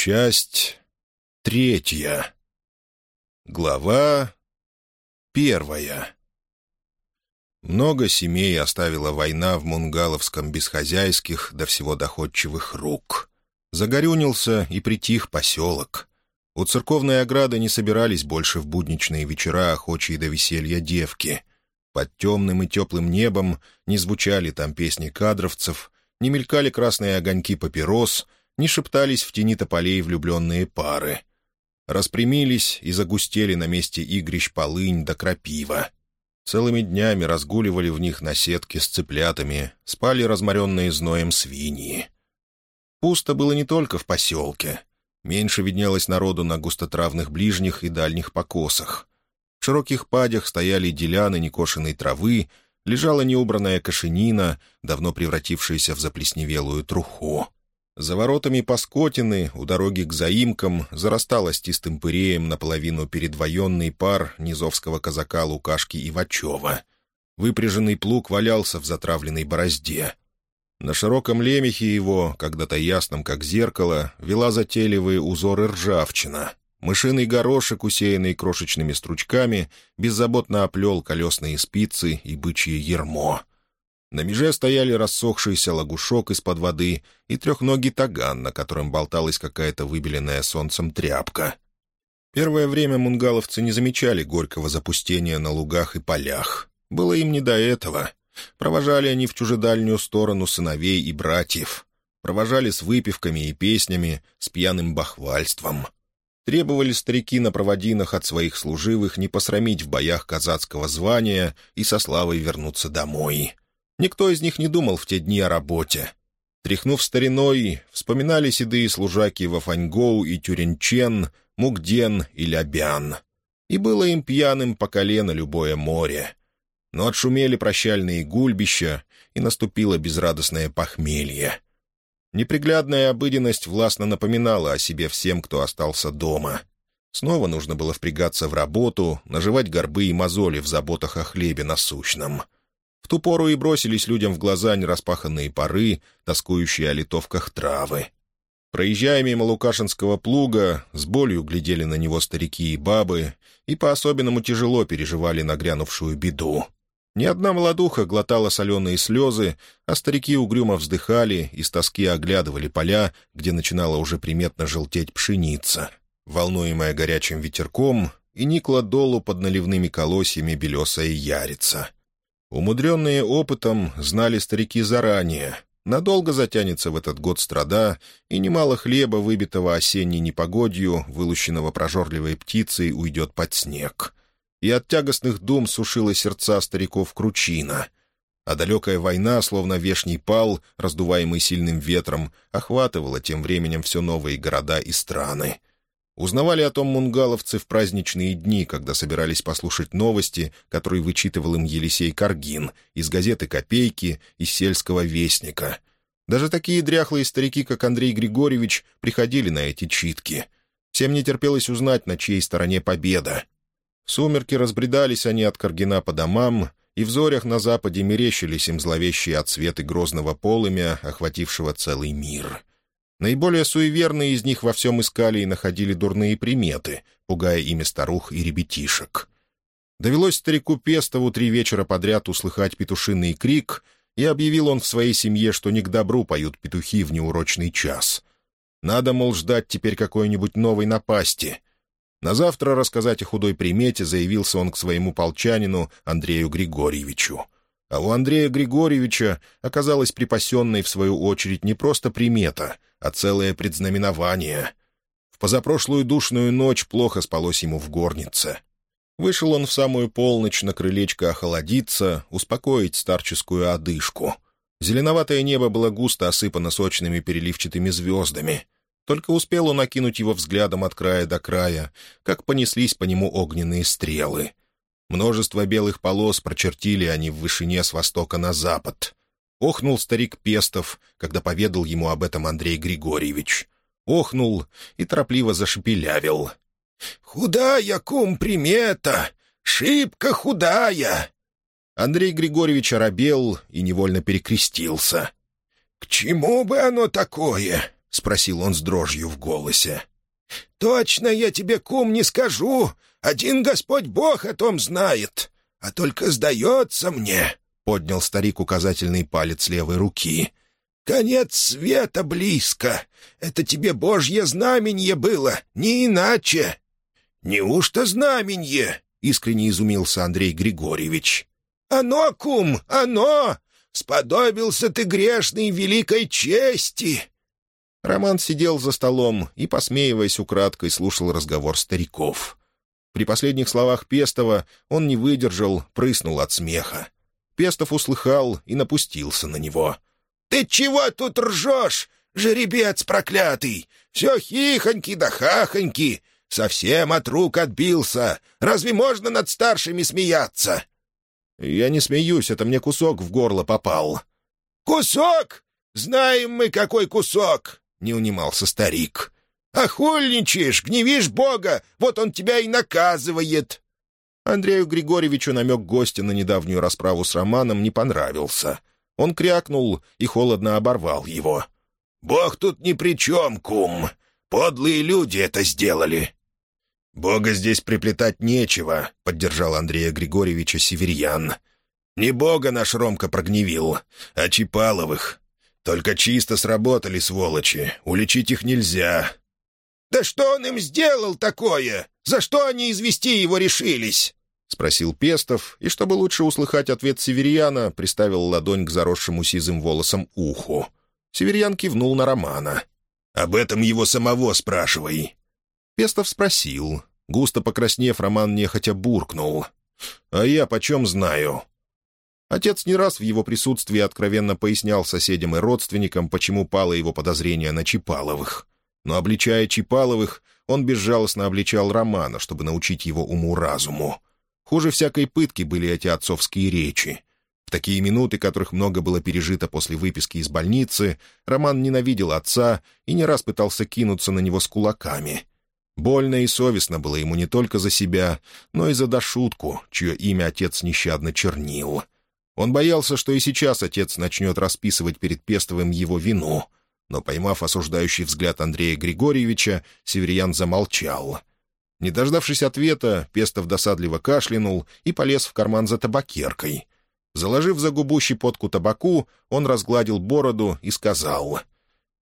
Часть третья. Глава первая. Много семей оставила война в Мунгаловском без хозяйских до всего доходчивых рук. Загорюнился и притих поселок. У церковной ограды не собирались больше в будничные вечера охочие до веселья девки. Под темным и теплым небом не звучали там песни кадровцев, не мелькали красные огоньки папирос — не шептались в тени тополей влюбленные пары. Распрямились и загустели на месте игрищ полынь до крапива. Целыми днями разгуливали в них на сетке с цыплятами, спали разморенные зноем свиньи. Пусто было не только в поселке. Меньше виднелось народу на густотравных ближних и дальних покосах. В широких падях стояли деляны некошенной травы, лежала неубранная кошенина, давно превратившаяся в заплесневелую труху. За воротами Паскотины, у дороги к заимкам, зарастал остистым пыреем наполовину передвоенный пар низовского казака Лукашки Ивачева. Выпряженный плуг валялся в затравленной борозде. На широком лемехе его, когда-то ясном как зеркало, вела затейливые узоры ржавчина. Мышиный горошек, усеянный крошечными стручками, беззаботно оплел колесные спицы и бычье ермо. На меже стояли рассохшийся лагушок из-под воды и трехногий таган, на котором болталась какая-то выбеленная солнцем тряпка. Первое время мунгаловцы не замечали горького запустения на лугах и полях. Было им не до этого. Провожали они в чужедальнюю сторону сыновей и братьев. Провожали с выпивками и песнями, с пьяным бахвальством. Требовали старики на проводинах от своих служивых не посрамить в боях казацкого звания и со славой вернуться домой. Никто из них не думал в те дни о работе. Тряхнув стариной, вспоминали седые служаки Вафаньгоу и Тюренчен, Мугден и Лябян. И было им пьяным по колено любое море. Но отшумели прощальные гульбища, и наступило безрадостное похмелье. Неприглядная обыденность властно напоминала о себе всем, кто остался дома. Снова нужно было впрягаться в работу, наживать горбы и мозоли в заботах о хлебе насущном — в ту пору и бросились людям в глаза нераспаханные поры, тоскующие о литовках травы. Проезжая мимо Лукашинского плуга, с болью глядели на него старики и бабы и по-особенному тяжело переживали нагрянувшую беду. Ни одна молодуха глотала соленые слезы, а старики угрюмо вздыхали и с тоски оглядывали поля, где начинала уже приметно желтеть пшеница. Волнуемая горячим ветерком, и никла долу под наливными колосьями белесая ярица — Умудренные опытом, знали старики заранее. Надолго затянется в этот год страда, и немало хлеба, выбитого осенней непогодью, вылущенного прожорливой птицей, уйдет под снег. И от тягостных дум сушила сердца стариков кручина. А далекая война, словно вешний пал, раздуваемый сильным ветром, охватывала тем временем все новые города и страны. Узнавали о том мунгаловцы в праздничные дни, когда собирались послушать новости, которые вычитывал им Елисей Каргин из газеты «Копейки» из «Сельского вестника». Даже такие дряхлые старики, как Андрей Григорьевич, приходили на эти читки. Всем не терпелось узнать, на чьей стороне победа. В сумерки разбредались они от Каргина по домам, и в зорях на западе мерещились им зловещие отсветы грозного полымя, охватившего целый мир. Наиболее суеверные из них во всем искали и находили дурные приметы, пугая ими старух и ребятишек. Довелось старику Пестову три вечера подряд услыхать петушиный крик, и объявил он в своей семье, что не к добру поют петухи в неурочный час. Надо, мол, ждать теперь какой-нибудь новой напасти. На завтра рассказать о худой примете заявился он к своему полчанину Андрею Григорьевичу — а у Андрея Григорьевича оказалась припасенной, в свою очередь, не просто примета, а целое предзнаменование. В позапрошлую душную ночь плохо спалось ему в горнице. Вышел он в самую полночь на крылечко охладиться, успокоить старческую одышку. Зеленоватое небо было густо осыпано сочными переливчатыми звездами. Только успел он окинуть его взглядом от края до края, как понеслись по нему огненные стрелы. Множество белых полос прочертили они в вышине с востока на запад. Охнул старик Пестов, когда поведал ему об этом Андрей Григорьевич. Охнул и торопливо зашепелявил. «Худая, кум, примета! Шибко худая!» Андрей Григорьевич оробел и невольно перекрестился. «К чему бы оно такое? — спросил он с дрожью в голосе. «Точно я тебе, кум, не скажу. Один Господь Бог о том знает. А только сдается мне», — поднял старик указательный палец левой руки. «Конец света близко. Это тебе Божье знаменье было, не иначе». «Неужто знаменье?» — искренне изумился Андрей Григорьевич. «Оно, кум, оно! Сподобился ты грешной великой чести!» Роман сидел за столом и, посмеиваясь украдкой, слушал разговор стариков. При последних словах Пестова он не выдержал, прыснул от смеха. Пестов услыхал и напустился на него. «Ты чего тут ржешь, жеребец проклятый? Все хихоньки да хахоньки. Совсем от рук отбился. Разве можно над старшими смеяться?» «Я не смеюсь, это мне кусок в горло попал». «Кусок? Знаем мы, какой кусок!» — не унимался старик. «Охульничаешь, гневишь Бога, вот он тебя и наказывает!» Андрею Григорьевичу намек гостя на недавнюю расправу с Романом не понравился. Он крякнул и холодно оборвал его. «Бог тут ни при чем, кум. Подлые люди это сделали. «Бога здесь приплетать нечего», — поддержал Андрея Григорьевича Северьян. «Не Бога наш Ромка прогневил, а Чипаловых. Только чисто сработали, сволочи. Уличить их нельзя». «Да что он им сделал такое? За что они извести его решились?» — спросил Пестов, и, чтобы лучше услыхать ответ Северьяна, приставил ладонь к заросшему сизым волосом уху. Северьян кивнул на Романа. «Об этом его самого спрашивай». Пестов спросил. Густо покраснев, Роман нехотя буркнул. «А я почем знаю?» Отец не раз в его присутствии откровенно пояснял соседям и родственникам, почему пало его подозрение на Чипаловых. Но, обличая Чипаловых, он безжалостно обличал Романа, чтобы научить его уму-разуму. Хуже всякой пытки были эти отцовские речи. В такие минуты, которых много было пережито после выписки из больницы, Роман ненавидел отца и не раз пытался кинуться на него с кулаками — Больно и совестно было ему не только за себя, но и за Дашутку, чье имя отец нещадно чернил. Он боялся, что и сейчас отец начнет расписывать перед Пестовым его вину, но, поймав осуждающий взгляд Андрея Григорьевича, Северян замолчал. Не дождавшись ответа, Пестов досадливо кашлянул и полез в карман за табакеркой. Заложив за губу щепотку табаку, он разгладил бороду и сказал —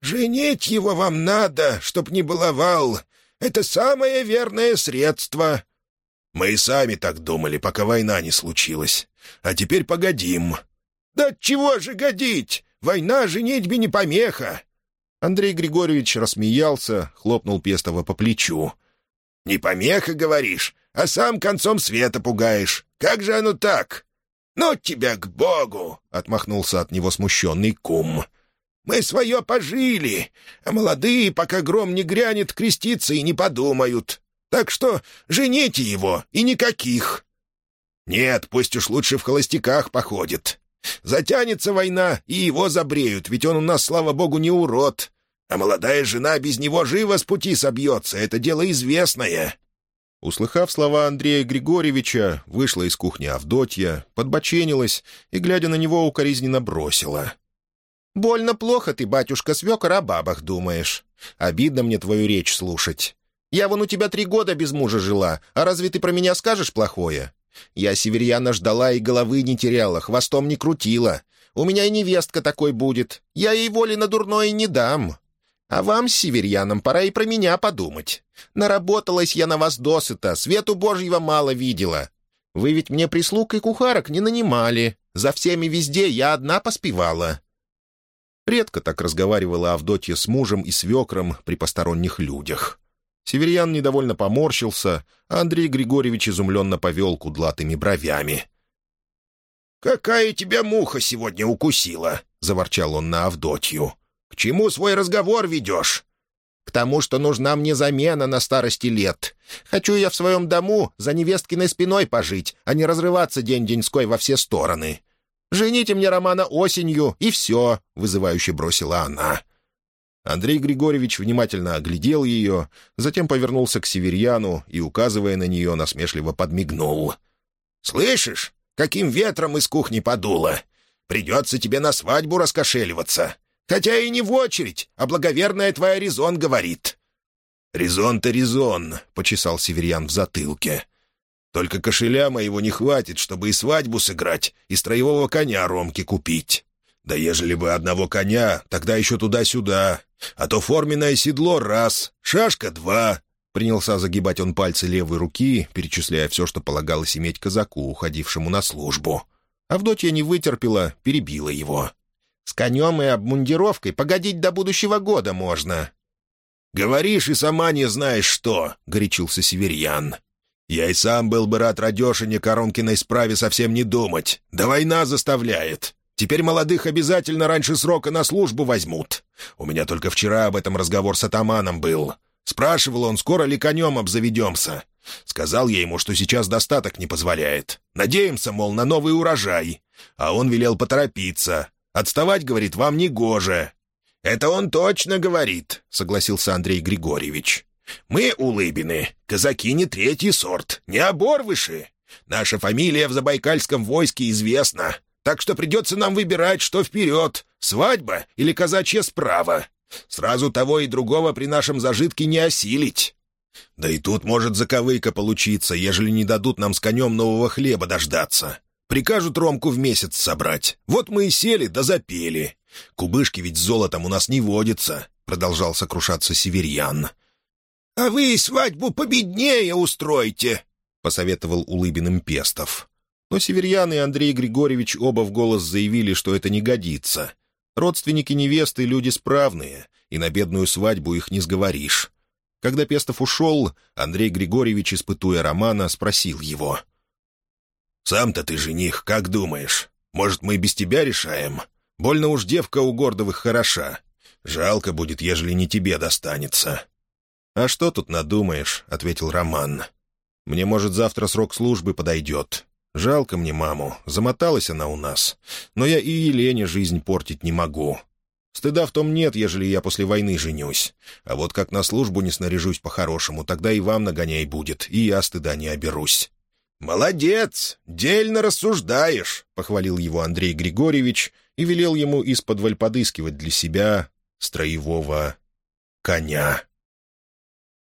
«Женить его вам надо, чтоб не баловал. Это самое верное средство». «Мы и сами так думали, пока война не случилась. А теперь погодим». «Да чего же годить? Война женитьбе не помеха». Андрей Григорьевич рассмеялся, хлопнул Пестова по плечу. «Не помеха, говоришь, а сам концом света пугаешь. Как же оно так?» «Ну тебя к Богу!» — отмахнулся от него смущенный кум. Мы свое пожили, а молодые, пока гром не грянет, креститься и не подумают. Так что жените его, и никаких. Нет, пусть уж лучше в холостяках походит. Затянется война, и его забреют, ведь он у нас, слава богу, не урод. А молодая жена без него живо с пути собьется, это дело известное». Услыхав слова Андрея Григорьевича, вышла из кухни Авдотья, подбоченилась и, глядя на него, укоризненно бросила. «Больно плохо ты, батюшка, свекор, о бабах думаешь. Обидно мне твою речь слушать. Я вон у тебя три года без мужа жила, а разве ты про меня скажешь плохое? Я северьяна ждала и головы не теряла, хвостом не крутила. У меня и невестка такой будет. Я ей воли на дурное не дам. А вам, северьянам, пора и про меня подумать. Наработалась я на вас досыта, свету божьего мало видела. Вы ведь мне прислуг и кухарок не нанимали. За всеми везде я одна поспевала. Редко так разговаривала Авдотья с мужем и свекром при посторонних людях. Северян недовольно поморщился, а Андрей Григорьевич изумленно повел кудлатыми бровями. «Какая тебя муха сегодня укусила?» — заворчал он на Авдотью. «К чему свой разговор ведешь?» «К тому, что нужна мне замена на старости лет. Хочу я в своем дому за невесткиной спиной пожить, а не разрываться день-деньской во все стороны. Жените мне Романа осенью, и все», — вызывающе бросила она. Андрей Григорьевич внимательно оглядел ее, затем повернулся к Северьяну и, указывая на нее, насмешливо подмигнул. «Слышишь, каким ветром из кухни подуло? Придется тебе на свадьбу раскошеливаться. Хотя и не в очередь, а благоверная твоя резон говорит». «Резон-то резон», — почесал Северян в затылке. «Только кошеля моего не хватит, чтобы и свадьбу сыграть, и строевого коня Ромке купить. Да ежели бы одного коня, тогда еще туда-сюда. А то форменное седло — раз, шашка — два». Принялся загибать он пальцы левой руки, перечисляя все, что полагалось иметь казаку, уходившему на службу. Авдотья не вытерпела, перебила его. «С конем и обмундировкой погодить до будущего года можно». «Говоришь и сама не знаешь что», — горячился Северьян. «Я и сам был бы рад Радешине Коронкиной справе совсем не думать. Да война заставляет. Теперь молодых обязательно раньше срока на службу возьмут. У меня только вчера об этом разговор с атаманом был. Спрашивал он, скоро ли конем обзаведемся. Сказал я ему, что сейчас достаток не позволяет. Надеемся, мол, на новый урожай. А он велел поторопиться. Отставать, говорит, вам не гоже. «Это он точно говорит», — согласился Андрей Григорьевич. «Мы, улыбины, казаки не третий сорт, не оборвыши. Наша фамилия в забайкальском войске известна, так что придется нам выбирать, что вперед, свадьба или казачья справа. Сразу того и другого при нашем зажитке не осилить». «Да и тут может заковыка получиться, ежели не дадут нам с конем нового хлеба дождаться. Прикажут Ромку в месяц собрать. Вот мы и сели да запели. Кубышки ведь с золотом у нас не водится», — продолжал сокрушаться Северьян. «А вы свадьбу победнее устройте», — посоветовал Улыбиным Пестов. Но Северьян и Андрей Григорьевич оба в голос заявили, что это не годится. Родственники невесты — люди справные, и на бедную свадьбу их не сговоришь. Когда Пестов ушел, Андрей Григорьевич, испытуя Романа, спросил его. «Сам-то ты жених, как думаешь? Может, мы без тебя решаем? Больно уж девка у Гордовых хороша. Жалко будет, ежели не тебе достанется». «А что тут надумаешь?» — ответил Роман. «Мне, может, завтра срок службы подойдет. Жалко мне маму, замоталась она у нас. Но я и Елене жизнь портить не могу. Стыда в том нет, ежели я после войны женюсь. А вот как на службу не снаряжусь по-хорошему, тогда и вам нагоняй будет, и я стыда не оберусь». «Молодец! Дельно рассуждаешь!» — похвалил его Андрей Григорьевич и велел ему из-под подыскивать для себя строевого коня.